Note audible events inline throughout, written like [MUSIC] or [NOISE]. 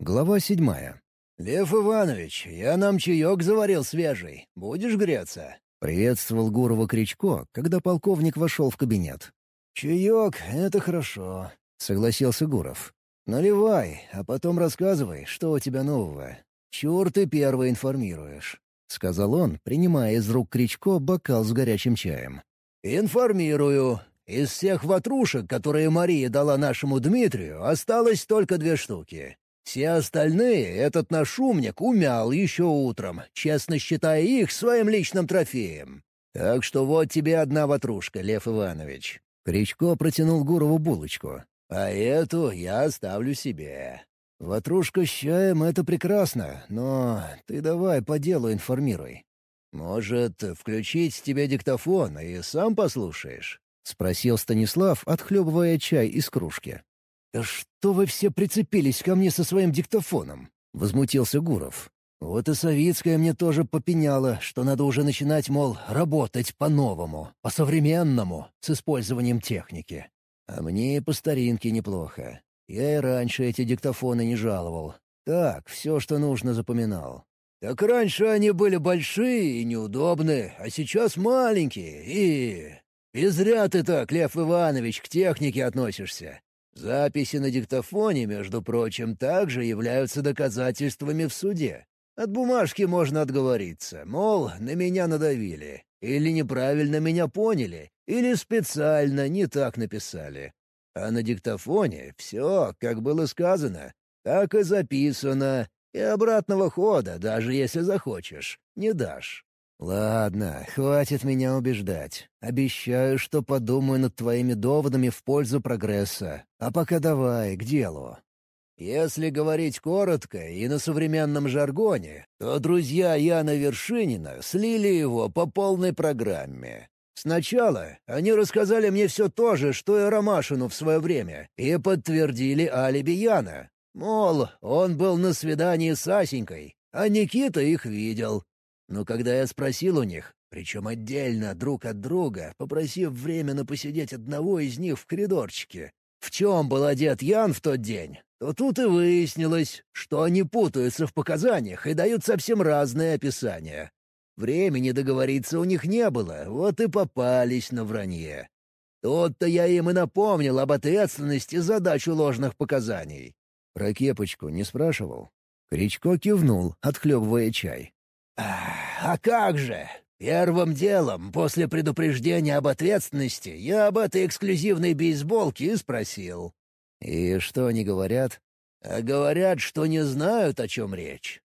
Глава седьмая. «Лев Иванович, я нам чаек заварил свежий. Будешь греться?» — приветствовал Гурова Кричко, когда полковник вошел в кабинет. «Чаек — это хорошо», — согласился Гуров. «Наливай, а потом рассказывай, что у тебя нового. Чур ты первый информируешь», — сказал он, принимая из рук Кричко бокал с горячим чаем. «Информирую. Из всех ватрушек, которые Мария дала нашему Дмитрию, осталось только две штуки. Все остальные этот наш умник умял еще утром, честно считая их своим личным трофеем. Так что вот тебе одна ватрушка, Лев Иванович». Кричко протянул Гурову булочку. «А эту я оставлю себе». «Ватрушка с чаем — это прекрасно, но ты давай по делу информируй». «Может, включить тебе диктофон и сам послушаешь?» — спросил Станислав, отхлебывая чай из кружки. «Да что вы все прицепились ко мне со своим диктофоном?» — возмутился Гуров. «Вот и Савицкая мне тоже попеняла, что надо уже начинать, мол, работать по-новому, по-современному, с использованием техники. А мне и по старинке неплохо. Я и раньше эти диктофоны не жаловал. Так, все, что нужно, запоминал. Так раньше они были большие и неудобные, а сейчас маленькие и... И зря ты так, Лев Иванович, к технике относишься. Записи на диктофоне, между прочим, также являются доказательствами в суде. От бумажки можно отговориться, мол, на меня надавили, или неправильно меня поняли, или специально не так написали. А на диктофоне все, как было сказано, так и записано, и обратного хода, даже если захочешь, не дашь. «Ладно, хватит меня убеждать. Обещаю, что подумаю над твоими доводами в пользу прогресса. А пока давай, к делу». Если говорить коротко и на современном жаргоне, то друзья Яна Вершинина слили его по полной программе. Сначала они рассказали мне все то же, что и Ромашину в свое время, и подтвердили алиби Яна. Мол, он был на свидании с Асенькой, а Никита их видел, но когда я спросил у них, причем отдельно друг от друга, попросив временно посидеть одного из них в коридорчике, в чем был одет Ян в тот день, то тут и выяснилось, что они путаются в показаниях и дают совсем разные описания. Времени договориться у них не было, вот и попались на вранье. Тут-то я им и напомнил об ответственности за дачу ложных показаний. Про кепочку не спрашивал. Кричко кивнул, отхлебывая чай. «А как же? Первым делом, после предупреждения об ответственности, я об этой эксклюзивной бейсболке и спросил». «И что они говорят?» «А говорят, что не знают, о чем речь».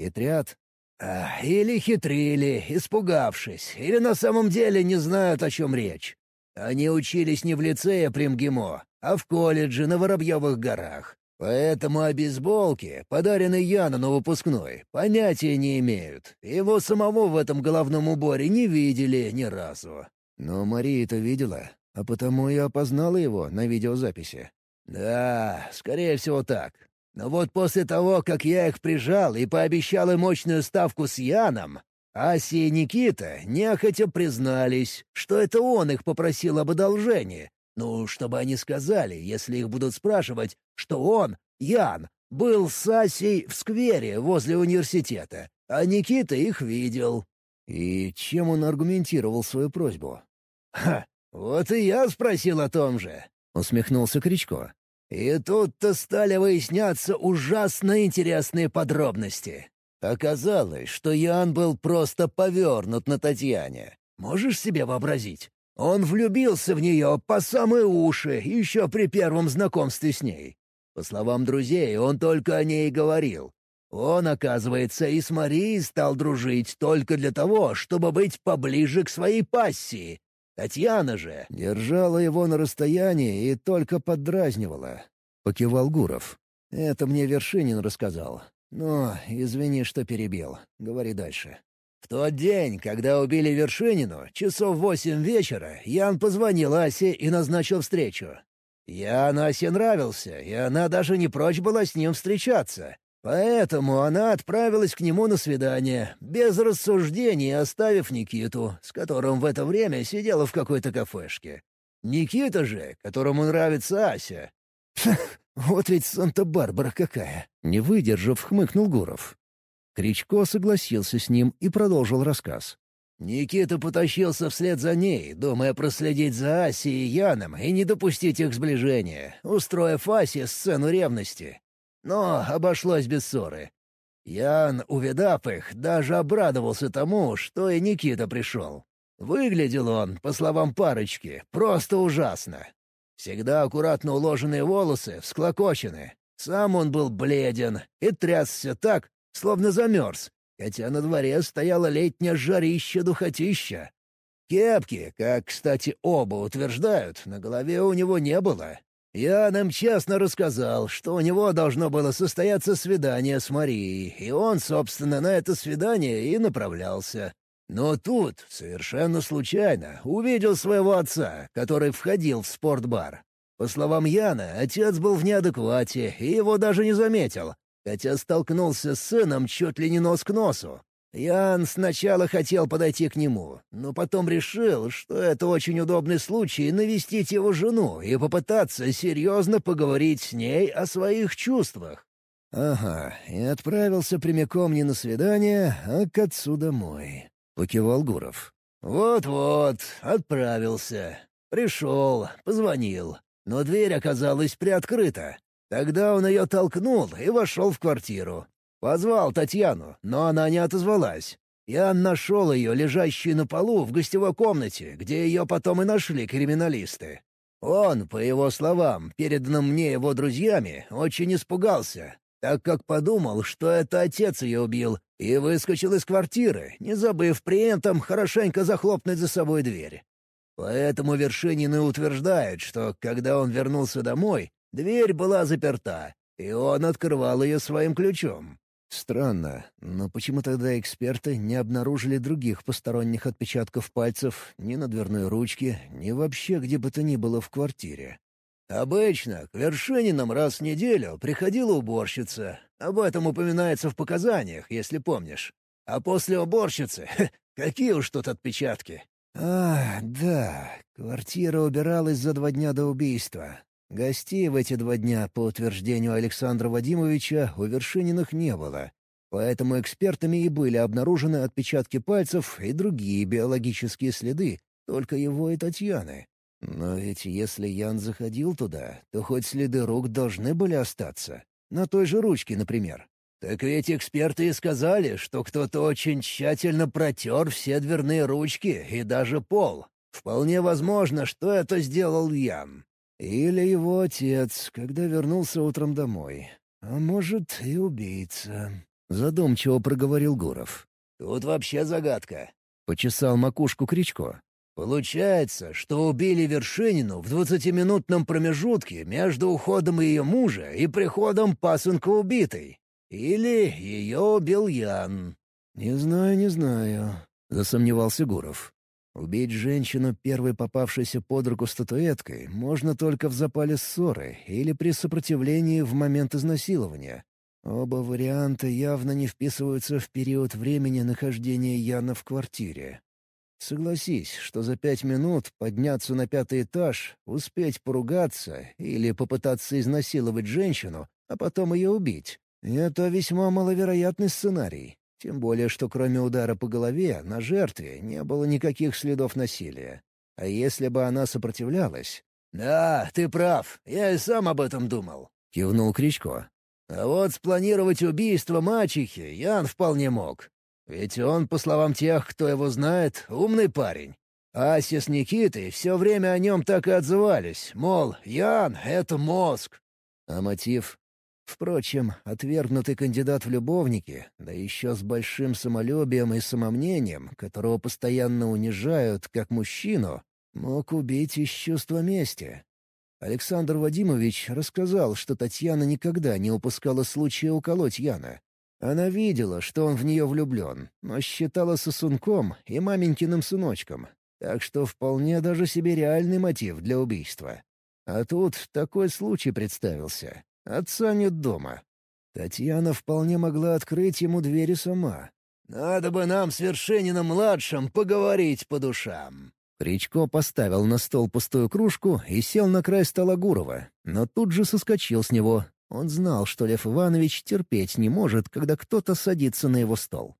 «Хитрят?» а, «Или хитрили, испугавшись, или на самом деле не знают, о чем речь. Они учились не в лицее Примгимо, а в колледже на Воробьевых горах. Поэтому о бейсболке, подаренной Яну на выпускной, понятия не имеют. Его самого в этом головном уборе не видели ни разу. Но Мария это видела, а потому и опознала его на видеозаписи. Да, скорее всего так. Но вот после того, как я их прижал и пообещал им мощную ставку с Яном, Ася и Никита нехотя признались, что это он их попросил об одолжении, ну, чтобы они сказали, если их будут спрашивать, что он, Ян, был с Асей в сквере возле университета, а Никита их видел. И чем он аргументировал свою просьбу? «Ха, вот и я спросил о том же», — усмехнулся Кричко. И тут-то стали выясняться ужасно интересные подробности. Оказалось, что Ян был просто повернут на Татьяне. Можешь себе вообразить? Он влюбился в нее по самые уши еще при первом знакомстве с ней. По словам друзей, он только о ней говорил. Он, оказывается, и с Марией стал дружить только для того, чтобы быть поближе к своей пассии. Татьяна же... Держала его на расстоянии и только поддразнивала. Покивал Гуров. Это мне Вершинин рассказал. Но извини, что перебил. Говори дальше. В тот день, когда убили Вершинину, часов восемь вечера, Ян позвонил Асе и назначил встречу. Ян Асе нравился, и она даже не прочь была с ним встречаться. Поэтому она отправилась к нему на свидание, без рассуждений оставив Никиту, с которым в это время сидела в какой-то кафешке. Никита же, которому нравится Ася. [LAUGHS] Вот ведь Санта-Барбара какая!» Не выдержав, хмыкнул Гуров. Кричко согласился с ним и продолжил рассказ. Никита потащился вслед за ней, думая проследить за Асей и Яном и не допустить их сближения, устроив Асе сцену ревности. Но обошлось без ссоры. Ян, увидав их, даже обрадовался тому, что и Никита пришел. Выглядел он, по словам парочки, просто ужасно. Всегда аккуратно уложенные волосы, всклокочены. Сам он был бледен и трясся так, словно замерз, хотя на дворе стояла летняя жарища-духотища. Кепки, как, кстати, оба утверждают, на голове у него не было. Я нам честно рассказал, что у него должно было состояться свидание с Марией, и он, собственно, на это свидание и направлялся. Но тут, совершенно случайно, увидел своего отца, который входил в спортбар. По словам Яна, отец был в неадеквате и его даже не заметил, хотя столкнулся с сыном чуть ли не нос к носу. Ян сначала хотел подойти к нему, но потом решил, что это очень удобный случай навестить его жену и попытаться серьезно поговорить с ней о своих чувствах. «Ага, и отправился прямиком не на свидание, а к отцу домой», — покивал Гуров. «Вот-вот, отправился. Пришел, позвонил, но дверь оказалась приоткрыта. Тогда он ее толкнул и вошел в квартиру. Позвал Татьяну, но она не отозвалась. Я нашел ее, лежащей на полу в гостевой комнате, где ее потом и нашли криминалисты. Он, по его словам, переданным мне его друзьями, очень испугался, так как подумал, что это отец ее убил, и выскочил из квартиры, не забыв при этом хорошенько захлопнуть за собой дверь. Поэтому Вершинин и утверждает, что, когда он вернулся домой, дверь была заперта, и он открывал ее своим ключом. Странно, но почему тогда эксперты не обнаружили других посторонних отпечатков пальцев ни на дверной ручке, ни вообще где бы то ни было в квартире? Обычно к Вершининам раз в неделю приходила уборщица. Об этом упоминается в показаниях, если помнишь. А после уборщицы [LAUGHS] — какие уж тут отпечатки. А, да, квартира убиралась за два дня до убийства. Гостей в эти два дня, по утверждению Александра Вадимовича, у Вершининых не было. Поэтому экспертами и были обнаружены отпечатки пальцев и другие биологические следы, только его и Татьяны. Но ведь если Ян заходил туда, то хоть следы рук должны были остаться. На той же ручке, например. Так ведь эксперты и сказали, что кто-то очень тщательно протер все дверные ручки и даже пол. Вполне возможно, что это сделал Ян. Или его отец, когда вернулся утром домой. А может, и убийца. Задумчиво проговорил Гуров. «Тут вообще загадка», — почесал макушку Кричко. «Получается, что убили Вершинину в двадцатиминутном промежутке между уходом ее мужа и приходом пасынка убитой. Или ее убил Ян». «Не знаю, не знаю», — засомневался Гуров. Убить женщину, первой попавшейся под руку статуэткой, можно только в запале ссоры или при сопротивлении в момент изнасилования. Оба варианта явно не вписываются в период времени нахождения Яна в квартире. Согласись, что за пять минут подняться на пятый этаж, успеть поругаться или попытаться изнасиловать женщину, а потом ее убить — это весьма маловероятный сценарий. Тем более, что кроме удара по голове на жертве не было никаких следов насилия. А если бы она сопротивлялась... «Да, ты прав, я и сам об этом думал», — кивнул Кричко. «А вот спланировать убийство мачехи Ян вполне мог. Ведь он, по словам тех, кто его знает, умный парень. Ася с Никитой все время о нем так и отзывались, мол, Ян — это мозг. А мотив? Впрочем, отвергнутый кандидат в любовники, да еще с большим самолюбием и самомнением, которого постоянно унижают как мужчину, мог убить из чувства мести. Александр Вадимович рассказал, что Татьяна никогда не упускала случая уколоть Яна. Она видела, что он в нее влюблен, но считала сосунком и маменькиным сыночком, так что вполне даже себе реальный мотив для убийства. А тут такой случай представился. Отца нет дома. Татьяна вполне могла открыть ему двери сама. «Надо бы нам с Вершининым-младшим поговорить по душам», Кричко поставил на стол пустую кружку и сел на край стола Гурова, но тут же соскочил с него. Он знал, что Лев Иванович терпеть не может, когда кто-то садится на его стол.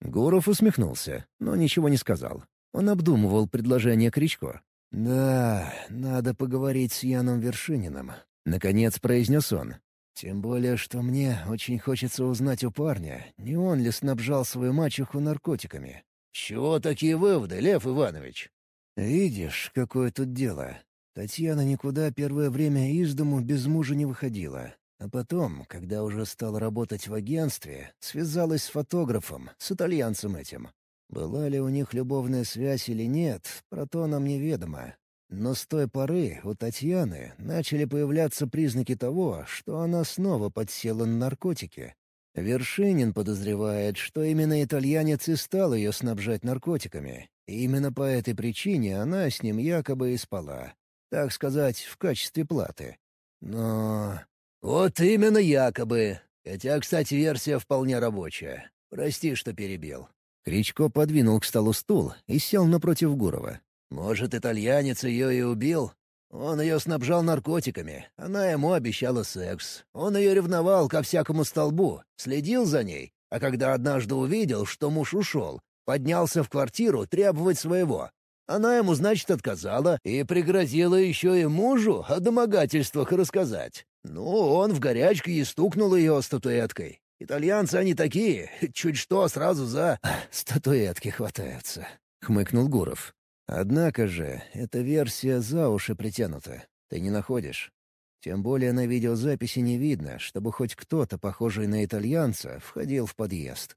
Гуров усмехнулся, но ничего не сказал. Он обдумывал предложение Кричко. «Да, надо поговорить с Яном Вершининым», — наконец произнес он. «Тем более, что мне очень хочется узнать у парня, не он ли снабжал свою мачеху наркотиками». «Чего такие выводы, Лев Иванович?» «Видишь, какое тут дело. Татьяна никуда первое время из дому без мужа не выходила. А потом, когда уже стала работать в агентстве, связалась с фотографом, с итальянцем этим. Была ли у них любовная связь или нет, про то нам неведомо. Но с той поры у Татьяны начали появляться признаки того, что она снова подсела на наркотики. Вершинин подозревает, что именно итальянец и стал ее снабжать наркотиками. И именно по этой причине она с ним якобы и спала. Так сказать, в качестве платы. Но... «Вот именно якобы. Хотя, кстати, версия вполне рабочая. Прости, что перебил». Кричко подвинул к столу стул и сел напротив Гурова. «Может, итальянец ее и убил? Он ее снабжал наркотиками, она ему обещала секс. Он ее ревновал ко всякому столбу, следил за ней, а когда однажды увидел, что муж ушел, поднялся в квартиру требовать своего. Она ему, значит, отказала и пригрозила еще и мужу о домогательствах рассказать. Ну, он в горячке и стукнул ее статуэткой. Итальянцы они такие, чуть что сразу за... «Статуэтки хватаются», — хмыкнул Гуров. «Однако же, эта версия за уши притянута. Ты не находишь? Тем более на видеозаписи не видно, чтобы хоть кто-то, похожий на итальянца, входил в подъезд.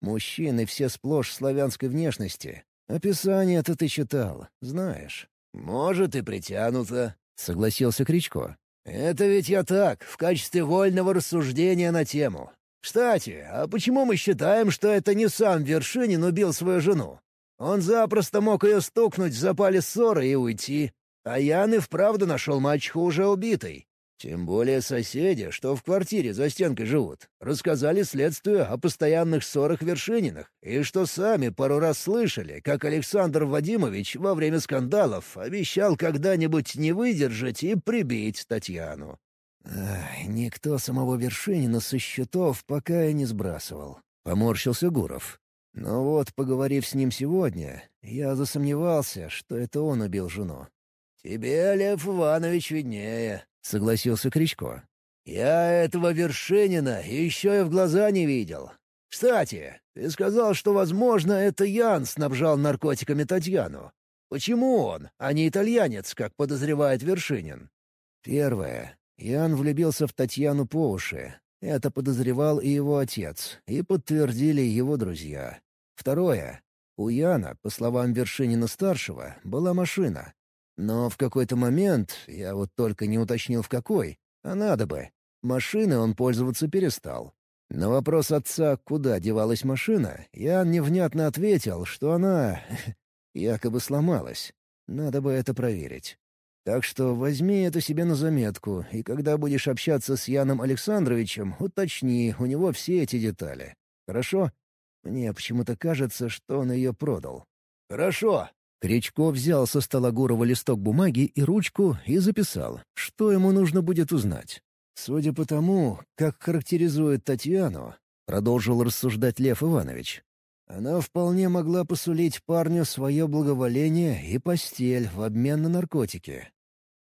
Мужчины все сплошь славянской внешности. Описание-то ты читал, знаешь. «Может, и притянуто», — согласился Кричко. «Это ведь я так, в качестве вольного рассуждения на тему. Кстати, а почему мы считаем, что это не сам Вершинин убил свою жену? Он запросто мог ее стукнуть в запале ссоры и уйти. А Ян и вправду нашел мачеху уже убитой. Тем более соседи, что в квартире за стенкой живут, рассказали следствию о постоянных ссорах Вершининых, и что сами пару раз слышали, как Александр Вадимович во время скандалов обещал когда-нибудь не выдержать и прибить Татьяну. Ах, никто самого Вершинина со счетов пока и не сбрасывал. Поморщился Гуров. Но вот, поговорив с ним сегодня, я засомневался, что это он убил жену. «Тебе, Лев Иванович, виднее», — согласился Кричко. «Я этого Вершинина еще и в глаза не видел. Кстати, ты сказал, что, возможно, это Ян снабжал наркотиками Татьяну. Почему он, а не итальянец, как подозревает Вершинин?» «Первое. Ян влюбился в Татьяну по уши. Это подозревал и его отец, и подтвердили его друзья. Второе. У Яна, по словам Вершинина-старшего, была машина, но в какой-то момент, я вот только не уточнил в какой, а надо бы, машиной он пользоваться перестал. На вопрос отца, куда девалась машина, я невнятно ответил, что она [LAUGHS] якобы сломалась. Надо бы это проверить. Так что возьми это себе на заметку, и когда будешь общаться с Яном Александровичем, уточни у него все эти детали. Хорошо? Мне почему-то кажется, что он ее продал. «Хорошо», Кричко взял со стола Гурова листок бумаги и ручку и записал, что ему нужно будет узнать. «Судя по тому, как характеризует Татьяну», — продолжил рассуждать Лев Иванович, «она вполне могла посулить парню свое благоволение и постель в обмен на наркотики.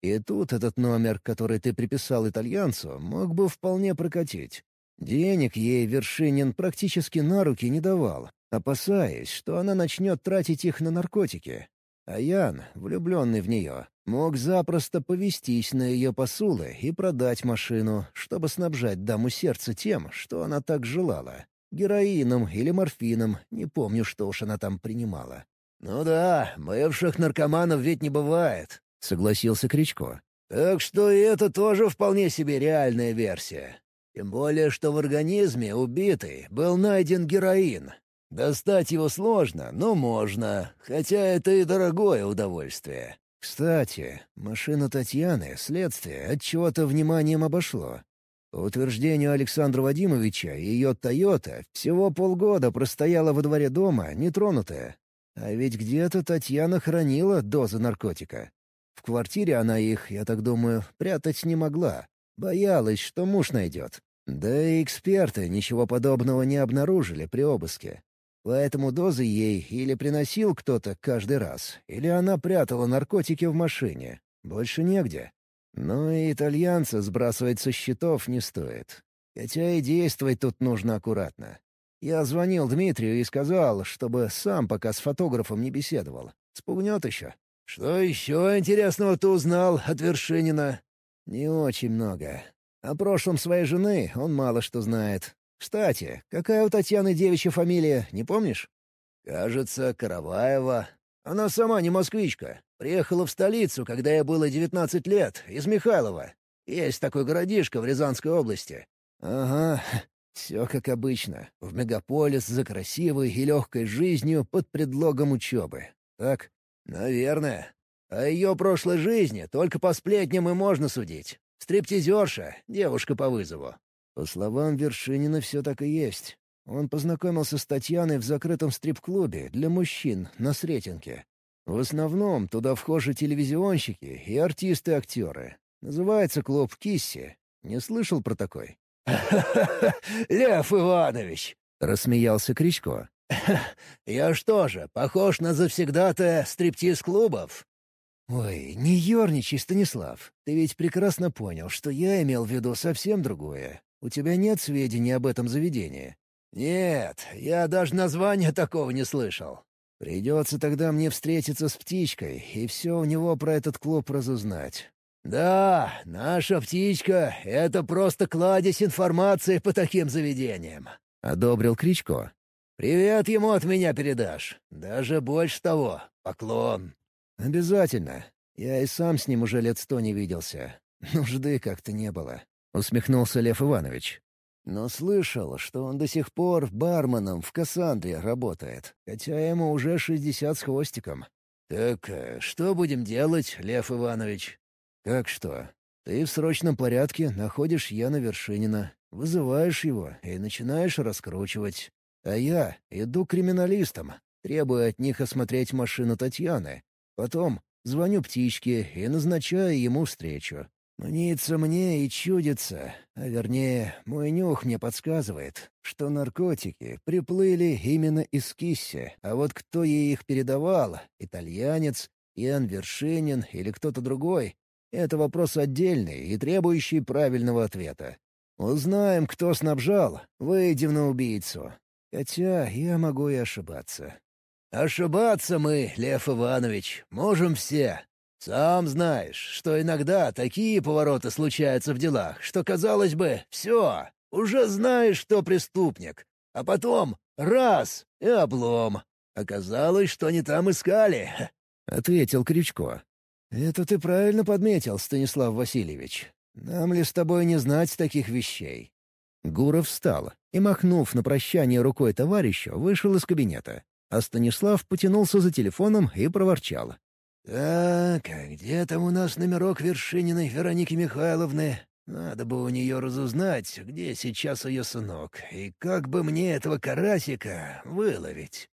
И тут этот номер, который ты приписал итальянцу, мог бы вполне прокатить. Денег ей Вершинин практически на руки не давал, опасаясь, что она начнет тратить их на наркотики. А Ян, влюбленный в нее, мог запросто повестись на ее посулы и продать машину, чтобы снабжать даму сердца тем, что она так желала. Героином или морфином, не помню, что уж она там принимала. «Ну да, бывших наркоманов ведь не бывает», — согласился Кричко. «Так что и это тоже вполне себе реальная версия. Тем более, что в организме убитый был найден героин, Достать его сложно, но можно, хотя это и дорогое удовольствие. Кстати, машину Татьяны следствие от чего-то вниманием обошло. Утверждению Александра Вадимовича, ее «Тойота» всего полгода простояла во дворе дома, нетронутая. А ведь где-то Татьяна хранила дозы наркотика. В квартире она их, я так думаю, прятать не могла. Боялась, что муж найдет. Да и эксперты ничего подобного не обнаружили при обыске. Поэтому дозы ей или приносил кто-то каждый раз, или она прятала наркотики в машине. Больше негде. Но и итальянца сбрасывать со счетов не стоит. Хотя и действовать тут нужно аккуратно. Я звонил Дмитрию и сказал, чтобы сам пока с фотографом не беседовал. Спугнет еще. «Что еще интересного ты узнал от Вершинина?» «Не очень много. О прошлом своей жены он мало что знает. Кстати, какая у Татьяны девичья фамилия, не помнишь?» «Кажется, Караваева. Она сама не москвичка. Приехала в столицу, когда ей было девятнадцать лет, из Михайлова. Есть такой городишко в Рязанской области». «Ага, [LAUGHS] все как обычно. В мегаполис за красивой и легкой жизнью под предлогом учебы. Так? Наверное. О ее прошлой жизни только по сплетням и можно судить. Стриптизерша, девушка по вызову. По словам Вершинина, все так и есть. Он познакомился с Татьяной в закрытом стрип-клубе для мужчин на Сретенке. В основном туда вхожи телевизионщики и артисты-актеры. Называется клуб «Кисси». Не слышал про такой? [LAUGHS] Лев Иванович!» — рассмеялся Кричко. [LAUGHS] «Я что же, похож на завсегдатая стриптиз-клубов?» «Ой, не ерничай, Станислав. Ты ведь прекрасно понял, что я имел в виду совсем другое. У тебя нет сведений об этом заведении?» «Нет, я даже названия такого не слышал. Придется тогда мне встретиться с птичкой и все у него про этот клуб разузнать. «Да, наша птичка — это просто кладезь информации по таким заведениям», — одобрил Кричко. «Привет ему от меня передашь. Даже больше того. Поклон». «Обязательно. Я и сам с ним уже лет сто не виделся. Нужды как-то не было», — усмехнулся Лев Иванович. «Но слышал, что он до сих пор барменом в Кассандре работает, хотя ему уже шестьдесят с хвостиком». «Так э, что будем делать, Лев Иванович?» «Как что? Ты в срочном порядке находишь Яна Вершинина, вызываешь его и начинаешь раскручивать. А я иду к криминалистам, требую от них осмотреть машину Татьяны. Потом звоню птичке и назначаю ему встречу. Мнится мне и чудится, а вернее, мой нюх мне подсказывает, что наркотики приплыли именно из Кисси, а вот кто ей их передавал — итальянец, Ян Вершинин или кто-то другой это вопрос отдельный и требующий правильного ответа. Узнаем, кто снабжал, выйдем на убийцу. Хотя я могу и ошибаться. Ошибаться мы, Лев Иванович, можем все. Сам знаешь, что иногда такие повороты случаются в делах, что, казалось бы, все, уже знаешь, что преступник. А потом — раз — и облом. Оказалось, что не там искали, [LAUGHS] — ответил Крючко. «Это ты правильно подметил, Станислав Васильевич. Нам ли с тобой не знать таких вещей?» Гуров встал и, махнув на прощание рукой товарищу, вышел из кабинета. А Станислав потянулся за телефоном и проворчал. «Так, а где там у нас номерок Вершининой Вероники Михайловны? Надо бы у нее разузнать, где сейчас ее сынок, и как бы мне этого карасика выловить».